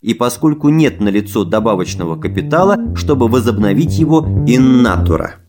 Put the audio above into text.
и поскольку нет налицо добавочного капитала, чтобы возобновить его in natura.